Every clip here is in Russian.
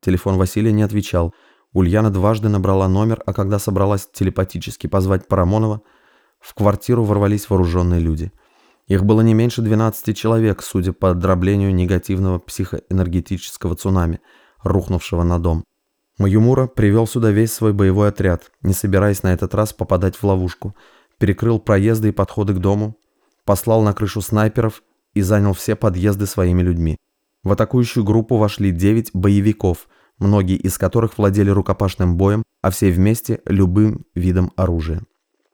Телефон Василия не отвечал. Ульяна дважды набрала номер, а когда собралась телепатически позвать Парамонова, в квартиру ворвались вооруженные люди. Их было не меньше 12 человек, судя по дроблению негативного психоэнергетического цунами, рухнувшего на дом. Маюмура привел сюда весь свой боевой отряд, не собираясь на этот раз попадать в ловушку, перекрыл проезды и подходы к дому, послал на крышу снайперов и занял все подъезды своими людьми. В атакующую группу вошли 9 боевиков, многие из которых владели рукопашным боем, а все вместе любым видом оружия.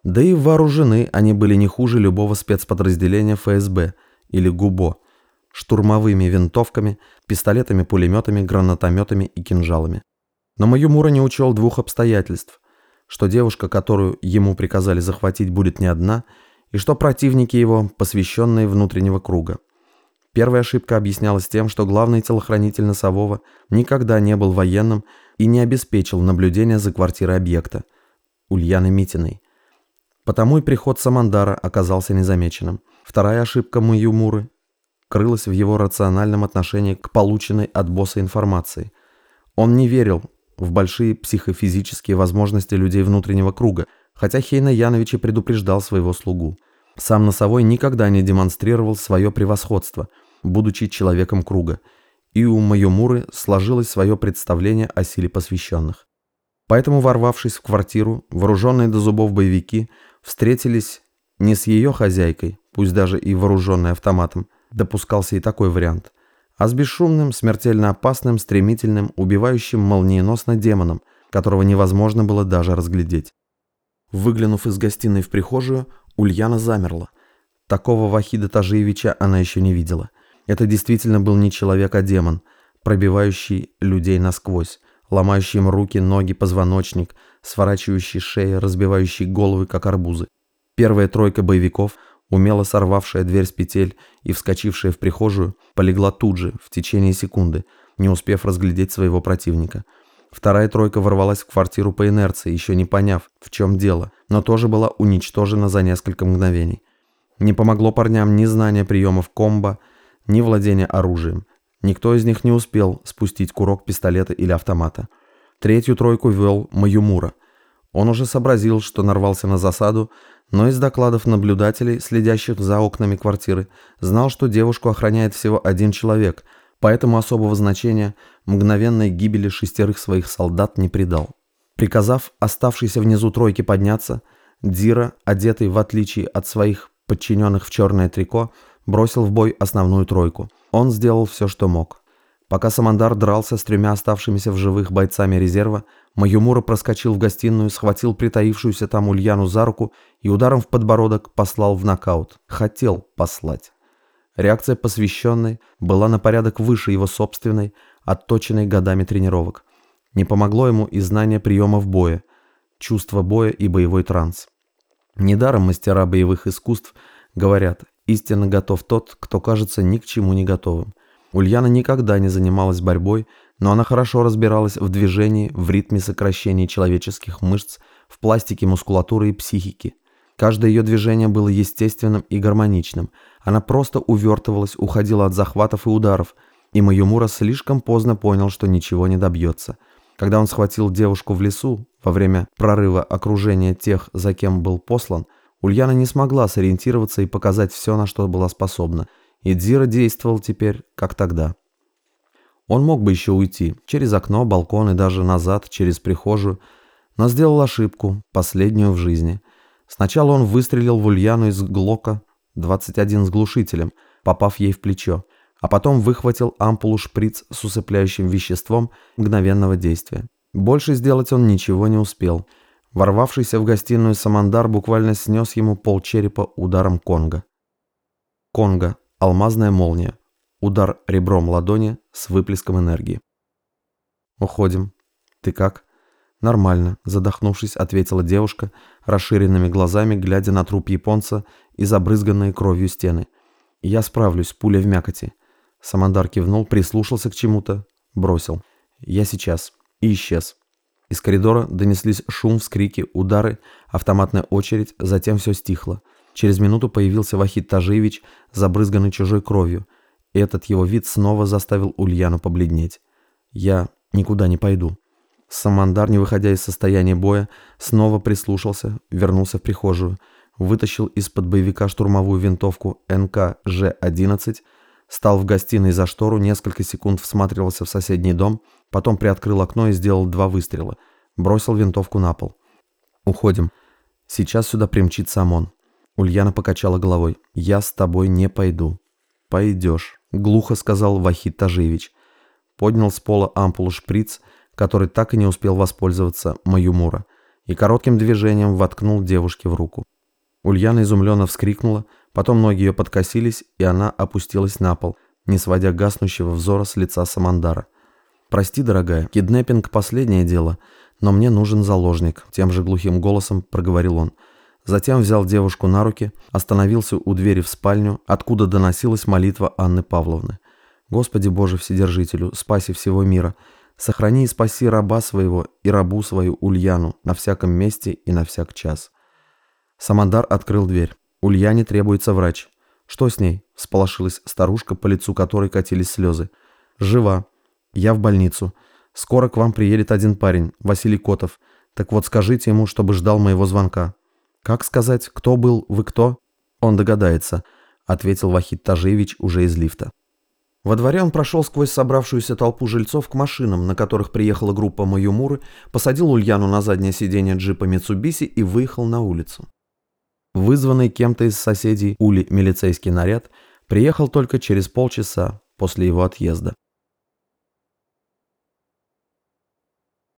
Да и вооружены они были не хуже любого спецподразделения ФСБ или ГУБО, штурмовыми винтовками, пистолетами-пулеметами, гранатометами и кинжалами. Но Маюмура не учел двух обстоятельств, что девушка, которую ему приказали захватить, будет не одна, и что противники его, посвященные внутреннего круга. Первая ошибка объяснялась тем, что главный телохранитель Носового никогда не был военным и не обеспечил наблюдение за квартирой объекта, Ульяны Митиной. Потому и приход Самандара оказался незамеченным. Вторая ошибка Маюмуры крылась в его рациональном отношении к полученной от босса информации. Он не верил в большие психофизические возможности людей внутреннего круга, хотя Хейна Янович и предупреждал своего слугу. Сам Носовой никогда не демонстрировал свое превосходство, будучи человеком круга, и у Майомуры сложилось свое представление о силе посвященных. Поэтому, ворвавшись в квартиру, вооруженные до зубов боевики встретились не с ее хозяйкой, пусть даже и вооруженной автоматом, допускался и такой вариант – а с бесшумным, смертельно опасным, стремительным, убивающим молниеносно демоном, которого невозможно было даже разглядеть. Выглянув из гостиной в прихожую, Ульяна замерла. Такого Вахида Тажиевича она еще не видела. Это действительно был не человек, а демон, пробивающий людей насквозь, ломающий им руки, ноги, позвоночник, сворачивающий шеи, разбивающий головы, как арбузы. Первая тройка боевиков – умело сорвавшая дверь с петель и вскочившая в прихожую, полегла тут же, в течение секунды, не успев разглядеть своего противника. Вторая тройка ворвалась в квартиру по инерции, еще не поняв, в чем дело, но тоже была уничтожена за несколько мгновений. Не помогло парням ни знание приемов комбо, ни владение оружием. Никто из них не успел спустить курок пистолета или автомата. Третью тройку вел Маюмура. Он уже сообразил, что нарвался на засаду, но из докладов наблюдателей, следящих за окнами квартиры, знал, что девушку охраняет всего один человек, поэтому особого значения мгновенной гибели шестерых своих солдат не придал. Приказав оставшейся внизу тройке подняться, Дира, одетый в отличие от своих подчиненных в черное трико, бросил в бой основную тройку. Он сделал все, что мог. Пока Самандар дрался с тремя оставшимися в живых бойцами резерва, Маюмура проскочил в гостиную, схватил притаившуюся там Ульяну за руку и ударом в подбородок послал в нокаут. Хотел послать. Реакция посвященной была на порядок выше его собственной, отточенной годами тренировок. Не помогло ему и знание приемов боя, чувство боя и боевой транс. Недаром мастера боевых искусств говорят, истинно готов тот, кто кажется ни к чему не готовым. Ульяна никогда не занималась борьбой, но она хорошо разбиралась в движении, в ритме сокращения человеческих мышц, в пластике мускулатуры и психики. Каждое ее движение было естественным и гармоничным. Она просто увертывалась, уходила от захватов и ударов, и Маюмура слишком поздно понял, что ничего не добьется. Когда он схватил девушку в лесу, во время прорыва окружения тех, за кем был послан, Ульяна не смогла сориентироваться и показать все, на что была способна – и Дзира действовал теперь, как тогда. Он мог бы еще уйти, через окно, балкон и даже назад, через прихожую, но сделал ошибку, последнюю в жизни. Сначала он выстрелил в Ульяну из Глока 21 с глушителем, попав ей в плечо, а потом выхватил ампулу-шприц с усыпляющим веществом мгновенного действия. Больше сделать он ничего не успел. Ворвавшийся в гостиную Самандар буквально снес ему полчерепа ударом конга. Конга Алмазная молния. Удар ребром ладони с выплеском энергии. «Уходим. Ты как?» «Нормально», – задохнувшись, ответила девушка, расширенными глазами, глядя на труп японца и забрызганные кровью стены. «Я справлюсь, пуля в мякоти». Самандар кивнул, прислушался к чему-то, бросил. «Я сейчас». И исчез. Из коридора донеслись шум, вскрики, удары, автоматная очередь, затем все стихло. Через минуту появился Вахид Тажиевич, забрызганный чужой кровью. Этот его вид снова заставил Ульяну побледнеть. «Я... никуда не пойду». Самандар, не выходя из состояния боя, снова прислушался, вернулся в прихожую, вытащил из-под боевика штурмовую винтовку НК-Ж-11, стал в гостиной за штору, несколько секунд всматривался в соседний дом, потом приоткрыл окно и сделал два выстрела, бросил винтовку на пол. «Уходим. Сейчас сюда примчится ОМОН». Ульяна покачала головой. «Я с тобой не пойду». «Пойдешь», — глухо сказал Вахид Тажиевич. Поднял с пола ампулу шприц, который так и не успел воспользоваться Маюмура, и коротким движением воткнул девушке в руку. Ульяна изумленно вскрикнула, потом ноги ее подкосились, и она опустилась на пол, не сводя гаснущего взора с лица Самандара. «Прости, дорогая, киднеппинг – последнее дело, но мне нужен заложник», – тем же глухим голосом проговорил он. Затем взял девушку на руки, остановился у двери в спальню, откуда доносилась молитва Анны Павловны. «Господи Боже Вседержителю, спаси всего мира, Сохрани и спаси раба своего и рабу свою Ульяну на всяком месте и на всяк час». Самандар открыл дверь. Ульяне требуется врач. «Что с ней?» – всполошилась старушка, по лицу которой катились слезы. «Жива. Я в больницу. Скоро к вам приедет один парень, Василий Котов. Так вот скажите ему, чтобы ждал моего звонка». «Как сказать, кто был, вы кто?» «Он догадается», – ответил Вахид Тажевич уже из лифта. Во дворе он прошел сквозь собравшуюся толпу жильцов к машинам, на которых приехала группа Маюмуры, посадил Ульяну на заднее сиденье джипа Митсубиси и выехал на улицу. Вызванный кем-то из соседей Ули милицейский наряд приехал только через полчаса после его отъезда.